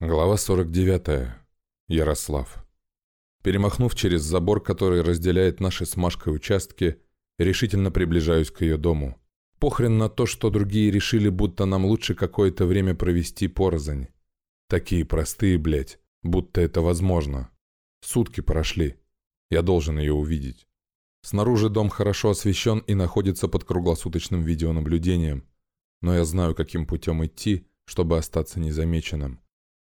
Глава 49. Ярослав. Перемахнув через забор, который разделяет наши с Машкой участки, решительно приближаюсь к ее дому. Похрен на то, что другие решили, будто нам лучше какое-то время провести порознь. Такие простые, блядь, будто это возможно. Сутки прошли. Я должен ее увидеть. Снаружи дом хорошо освещен и находится под круглосуточным видеонаблюдением. Но я знаю, каким путем идти, чтобы остаться незамеченным.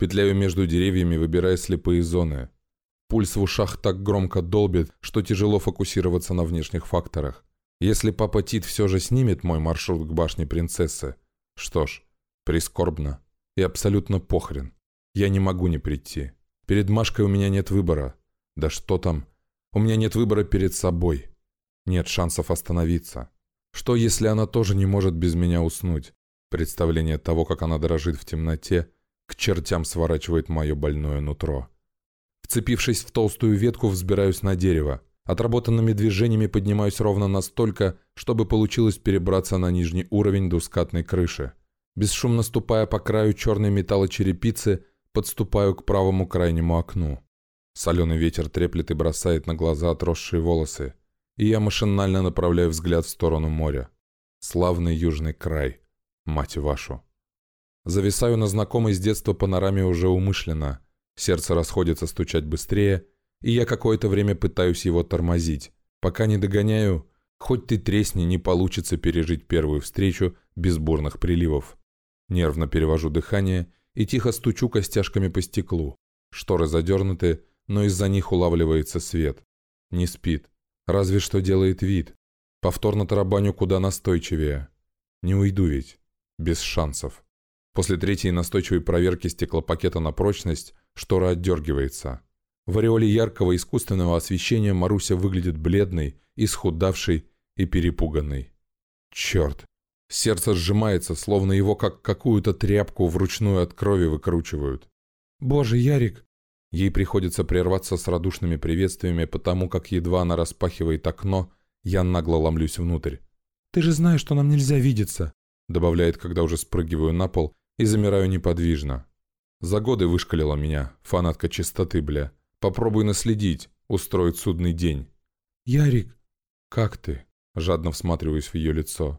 Петляю между деревьями, выбирая слепые зоны. Пульс в ушах так громко долбит, что тяжело фокусироваться на внешних факторах. Если папа Тит все же снимет мой маршрут к башне принцессы, что ж, прискорбно и абсолютно похрен. Я не могу не прийти. Перед Машкой у меня нет выбора. Да что там? У меня нет выбора перед собой. Нет шансов остановиться. Что, если она тоже не может без меня уснуть? Представление того, как она дрожит в темноте – к чертям сворачивает мое больное нутро. Вцепившись в толстую ветку, взбираюсь на дерево. Отработанными движениями поднимаюсь ровно настолько, чтобы получилось перебраться на нижний уровень двускатной крыши. Бесшумно ступая по краю черной металлочерепицы, подступаю к правому крайнему окну. Соленый ветер треплет и бросает на глаза отросшие волосы, и я машинально направляю взгляд в сторону моря. Славный южный край, мать вашу. Зависаю на знакомой с детства панораме уже умышленно. Сердце расходится стучать быстрее, и я какое-то время пытаюсь его тормозить. Пока не догоняю, хоть ты тресни, не получится пережить первую встречу без бурных приливов. Нервно перевожу дыхание и тихо стучу костяшками по стеклу. Шторы задернуты, но из-за них улавливается свет. Не спит. Разве что делает вид. Повторно тарабаню куда настойчивее. Не уйду ведь. Без шансов. После третьей настойчивой проверки стеклопакета на прочность штора отдергивается. В ореоле яркого искусственного освещения Маруся выглядит бледной, исхудавшей и перепуганной. Черт! Сердце сжимается, словно его как какую-то тряпку вручную от крови выкручивают. «Боже, Ярик!» Ей приходится прерваться с радушными приветствиями, потому как едва она распахивает окно, я нагло ломлюсь внутрь. «Ты же знаешь, что нам нельзя видеться!» добавляет, когда уже спрыгиваю на пол и замираю неподвижно. За годы вышкалила меня, фанатка чистоты, бля. Попробуй наследить, устроить судный день. «Ярик, как ты?» Жадно всматриваюсь в ее лицо.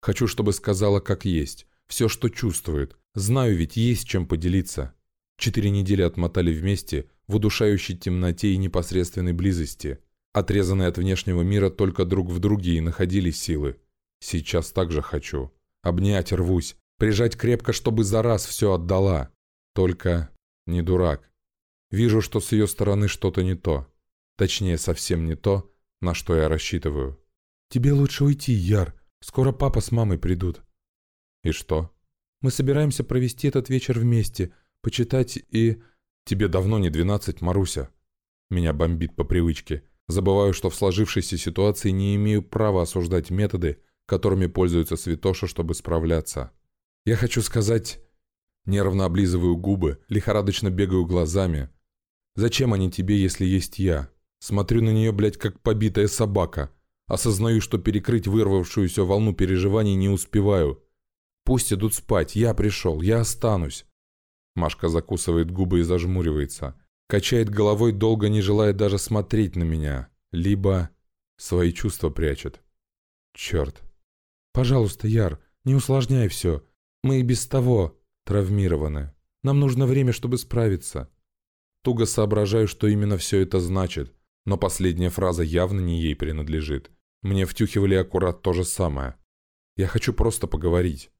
Хочу, чтобы сказала, как есть. Все, что чувствует. Знаю, ведь есть чем поделиться. Четыре недели отмотали вместе, в удушающей темноте и непосредственной близости. Отрезанные от внешнего мира только друг в друге и находили силы. Сейчас также хочу. Обнять рвусь, Прижать крепко, чтобы за раз все отдала. Только не дурак. Вижу, что с ее стороны что-то не то. Точнее, совсем не то, на что я рассчитываю. «Тебе лучше уйти, Яр. Скоро папа с мамой придут». «И что?» «Мы собираемся провести этот вечер вместе, почитать и...» «Тебе давно не двенадцать, Маруся». Меня бомбит по привычке. Забываю, что в сложившейся ситуации не имею права осуждать методы, которыми пользуется Святоша, чтобы справляться. Я хочу сказать... Нервно облизываю губы, лихорадочно бегаю глазами. Зачем они тебе, если есть я? Смотрю на нее, блядь, как побитая собака. Осознаю, что перекрыть вырвавшуюся волну переживаний не успеваю. Пусть идут спать, я пришел, я останусь. Машка закусывает губы и зажмуривается. Качает головой, долго не желая даже смотреть на меня. Либо свои чувства прячет. Черт. Пожалуйста, Яр, не усложняй все. Мы и без того травмированы. Нам нужно время, чтобы справиться. Туго соображаю, что именно все это значит, но последняя фраза явно не ей принадлежит. Мне втюхивали аккурат то же самое. Я хочу просто поговорить.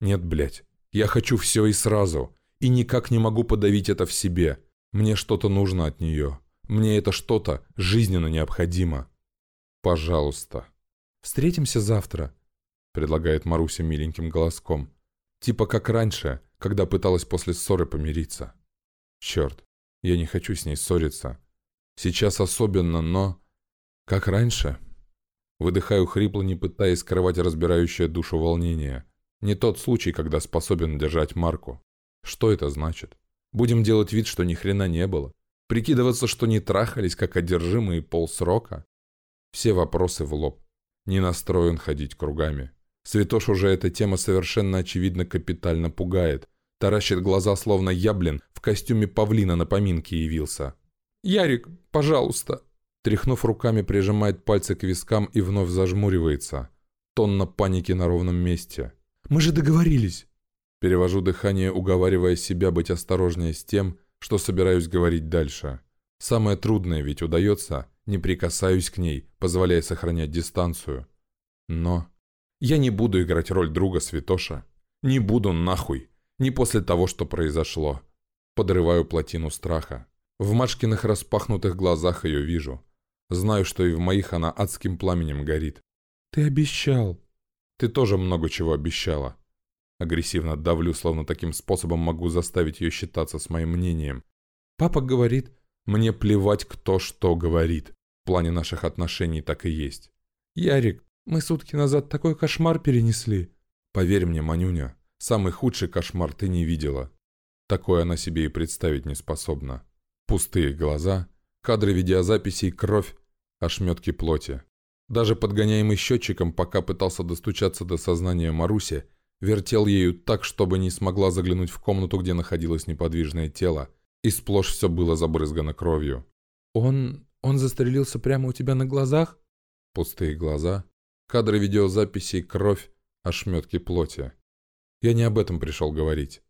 Нет, блядь. Я хочу все и сразу. И никак не могу подавить это в себе. Мне что-то нужно от нее. Мне это что-то жизненно необходимо. Пожалуйста. Встретимся завтра. — предлагает Маруся миленьким голоском. «Типа как раньше, когда пыталась после ссоры помириться». «Черт, я не хочу с ней ссориться. Сейчас особенно, но...» «Как раньше?» Выдыхаю хрипло, не пытаясь скрывать разбирающее душу волнение. Не тот случай, когда способен держать марку. Что это значит? Будем делать вид, что ни хрена не было? Прикидываться, что не трахались, как одержимые полсрока? Все вопросы в лоб. Не настроен ходить кругами. Святош уже эта тема совершенно очевидно капитально пугает. Таращит глаза, словно яблин, в костюме павлина на поминке явился. «Ярик, пожалуйста!» Тряхнув руками, прижимает пальцы к вискам и вновь зажмуривается. Тонна паники на ровном месте. «Мы же договорились!» Перевожу дыхание, уговаривая себя быть осторожнее с тем, что собираюсь говорить дальше. Самое трудное ведь удается, не прикасаюсь к ней, позволяя сохранять дистанцию. Но я не буду играть роль друга Святоша. Не буду нахуй. Не после того, что произошло. Подрываю плотину страха. В Машкиных распахнутых глазах ее вижу. Знаю, что и в моих она адским пламенем горит. «Ты обещал». «Ты тоже много чего обещала». Агрессивно давлю, словно таким способом могу заставить ее считаться с моим мнением. Папа говорит, мне плевать, кто что говорит. В плане наших отношений так и есть. «Ярик, мы сутки назад такой кошмар перенесли». «Поверь мне, Манюня, самый худший кошмар ты не видела. Такое она себе и представить не способна. Пустые глаза, кадры видеозаписей, кровь, ошметки плоти. Даже подгоняемый счетчиком, пока пытался достучаться до сознания Маруси, вертел ею так, чтобы не смогла заглянуть в комнату, где находилось неподвижное тело, и сплошь все было забрызгано кровью. «Он... он застрелился прямо у тебя на глазах?» Пустые глаза, кадры видеозаписей, кровь, ошметки плоти. Я не об этом пришел говорить.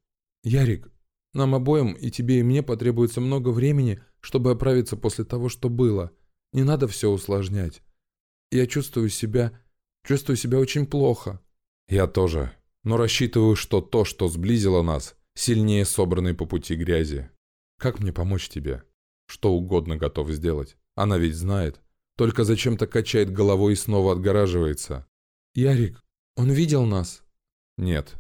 «Ярик, нам обоим, и тебе, и мне, потребуется много времени, чтобы оправиться после того, что было. Не надо все усложнять. Я чувствую себя... чувствую себя очень плохо». «Я тоже. Но рассчитываю, что то, что сблизило нас, сильнее собранной по пути грязи. Как мне помочь тебе? Что угодно готов сделать. Она ведь знает. Только зачем-то качает головой и снова отгораживается. «Ярик, он видел нас?» «Нет.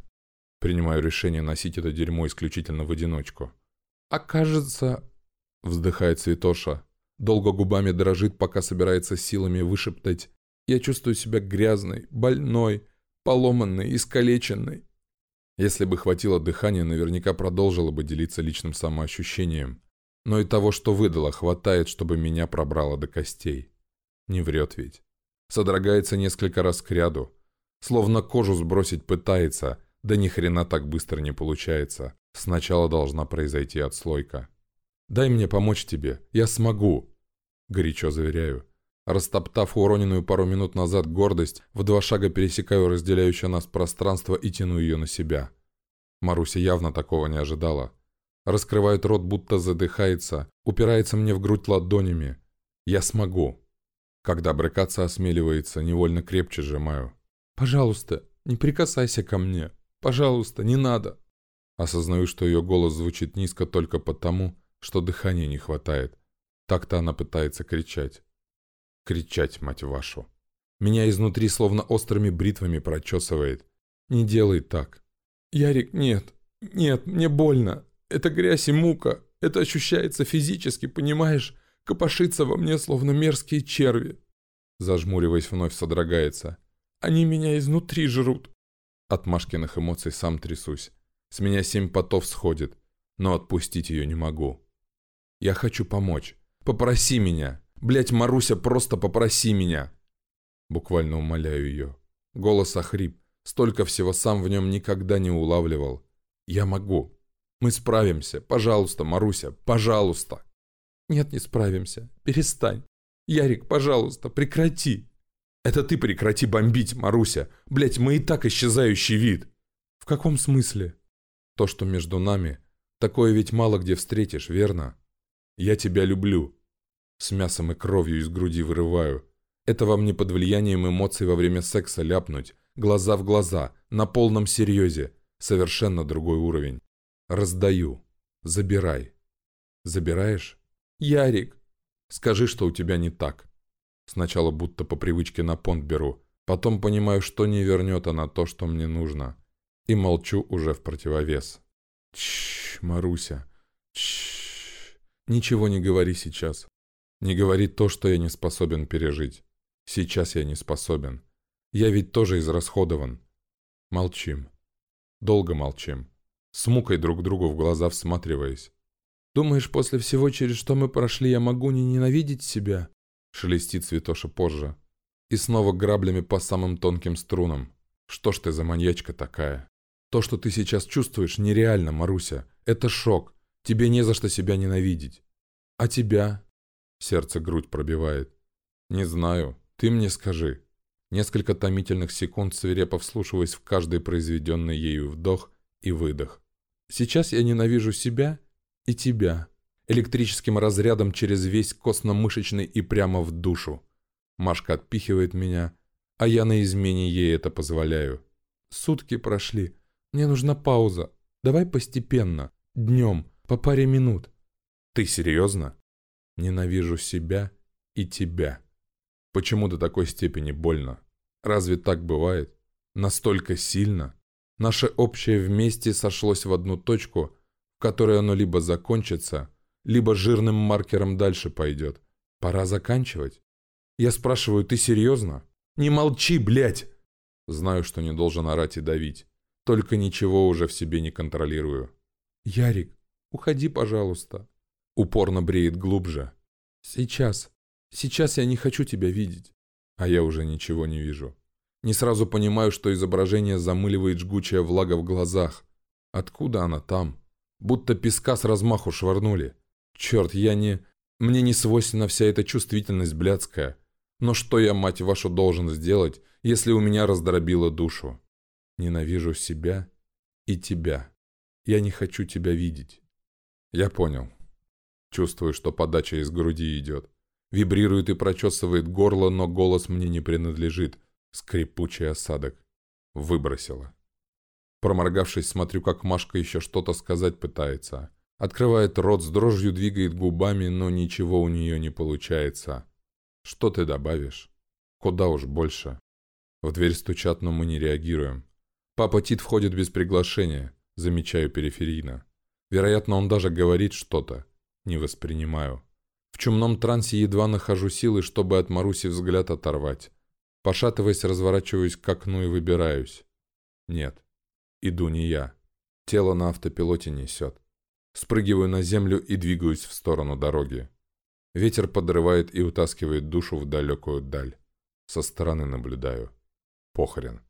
Принимаю решение носить это дерьмо исключительно в одиночку. «А кажется...» — вздыхает Святоша. Долго губами дрожит, пока собирается силами вышептать. «Я чувствую себя грязной, больной, поломанной, искалеченной». Если бы хватило дыхания, наверняка продолжила бы делиться личным самоощущением. Но и того, что выдала, хватает, чтобы меня пробрало до костей. Не врет ведь. Содрогается несколько раз к ряду. Словно кожу сбросить пытается — да ни хрена так быстро не получается. Сначала должна произойти отслойка. «Дай мне помочь тебе. Я смогу!» Горячо заверяю. Растоптав уроненную пару минут назад гордость, в два шага пересекаю разделяющее нас пространство и тяну ее на себя. Маруся явно такого не ожидала. Раскрывает рот, будто задыхается, упирается мне в грудь ладонями. «Я смогу!» Когда брыкаться осмеливается, невольно крепче сжимаю. «Пожалуйста, не прикасайся ко мне!» Пожалуйста, не надо!» Осознаю, что ее голос звучит низко только потому, что дыхания не хватает. Так-то она пытается кричать. Кричать, мать вашу. Меня изнутри словно острыми бритвами прочесывает. Не делай так. «Ярик, нет. Нет, мне больно. Это грязь и мука. Это ощущается физически, понимаешь? Копошится во мне, словно мерзкие черви». Зажмуриваясь, вновь содрогается. «Они меня изнутри жрут. От Машкиных эмоций сам трясусь. С меня семь потов сходит, но отпустить ее не могу. Я хочу помочь. Попроси меня. Блять, Маруся, просто попроси меня. Буквально умоляю ее. Голос охрип. Столько всего сам в нем никогда не улавливал. Я могу. Мы справимся. Пожалуйста, Маруся, пожалуйста. Нет, не справимся. Перестань. Ярик, пожалуйста, прекрати. «Это ты прекрати бомбить, Маруся! Блять, мы и так исчезающий вид!» «В каком смысле?» «То, что между нами, такое ведь мало где встретишь, верно? Я тебя люблю!» С мясом и кровью из груди вырываю. Это вам не под влиянием эмоций во время секса ляпнуть. Глаза в глаза, на полном серьезе. Совершенно другой уровень. Раздаю. Забирай. Забираешь? Ярик! Скажи, что у тебя не так. Сначала будто по привычке на понт беру, потом понимаю, что не вернет она то, что мне нужно. И молчу уже в противовес. Чш, Маруся. Чш. Ничего не говори сейчас. Не говори то, что я не способен пережить. Сейчас я не способен. Я ведь тоже израсходован. Молчим. Долго молчим. С мукой друг другу в глаза всматриваясь. «Думаешь, после всего, через что мы прошли, я могу не ненавидеть себя?» Шелестит Святоша позже. И снова граблями по самым тонким струнам. Что ж ты за маньячка такая? То, что ты сейчас чувствуешь, нереально, Маруся. Это шок. Тебе не за что себя ненавидеть. А тебя? Сердце грудь пробивает. Не знаю. Ты мне скажи. Несколько томительных секунд свирепо вслушиваясь в каждый произведенный ею вдох и выдох. Сейчас я ненавижу себя и тебя. Электрическим разрядом через весь костно-мышечный и прямо в душу. Машка отпихивает меня, а я на измене ей это позволяю. Сутки прошли. Мне нужна пауза. Давай постепенно. Днем. По паре минут. Ты серьезно? Ненавижу себя и тебя. Почему до такой степени больно? Разве так бывает? Настолько сильно? Наше общее вместе сошлось в одну точку, которой оно либо закончится, либо жирным маркером дальше пойдет. Пора заканчивать. Я спрашиваю, ты серьезно? Не молчи, блядь! Знаю, что не должен орать и давить. Только ничего уже в себе не контролирую. Ярик, Уходи, пожалуйста. Упорно бреет глубже. Сейчас. Сейчас я не хочу тебя видеть. А я уже ничего не вижу. Не сразу понимаю, что изображение замыливает жгучая влага в глазах. Откуда она там? Будто песка с размаху швырнули. Черт, я не... Мне не свойственна вся эта чувствительность блядская. Но что я, мать вашу, должен сделать, если у меня раздробило душу? Ненавижу себя и тебя. Я не хочу тебя видеть. Я понял. Чувствую, что подача из груди идет. Вибрирует и прочесывает горло, но голос мне не принадлежит. Скрипучий осадок. Выбросила. Проморгавшись, смотрю, как Машка еще что-то сказать пытается. Открывает рот, с дрожью двигает губами, но ничего у нее не получается. Что ты добавишь? Куда уж больше. В дверь стучат, но мы не реагируем. Папа Тит входит без приглашения, замечаю периферийно. Вероятно, он даже говорит что-то. Не воспринимаю. В чумном трансе едва нахожу силы, чтобы от Маруси взгляд оторвать. Пошатываясь, разворачиваюсь к окну и выбираюсь. Нет, иду не я. Тело на автопилоте несет. Спрыгиваю на землю и двигаюсь в сторону дороги. Ветер подрывает и утаскивает душу в далекую даль. Со стороны наблюдаю. Похрен.